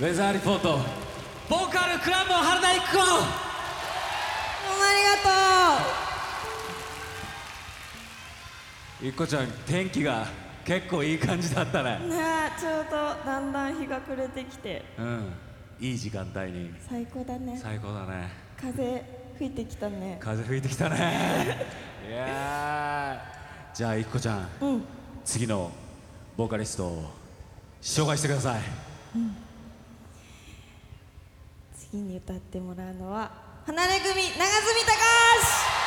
ウェザーリポート。ボーカルクラブ原田育子。どうもありがと育子ちゃん天気が結構いい感じだったね。うねえちょうどだんだん日が暮れてきて。うん。いい時間帯に。最高だね。最高だね。風吹いてきたね。風吹いてきたね。いやー。じゃあ育子ちゃんうん。次のボーカリストを紹介してください次に歌ってもらうのは離れ組長住隆。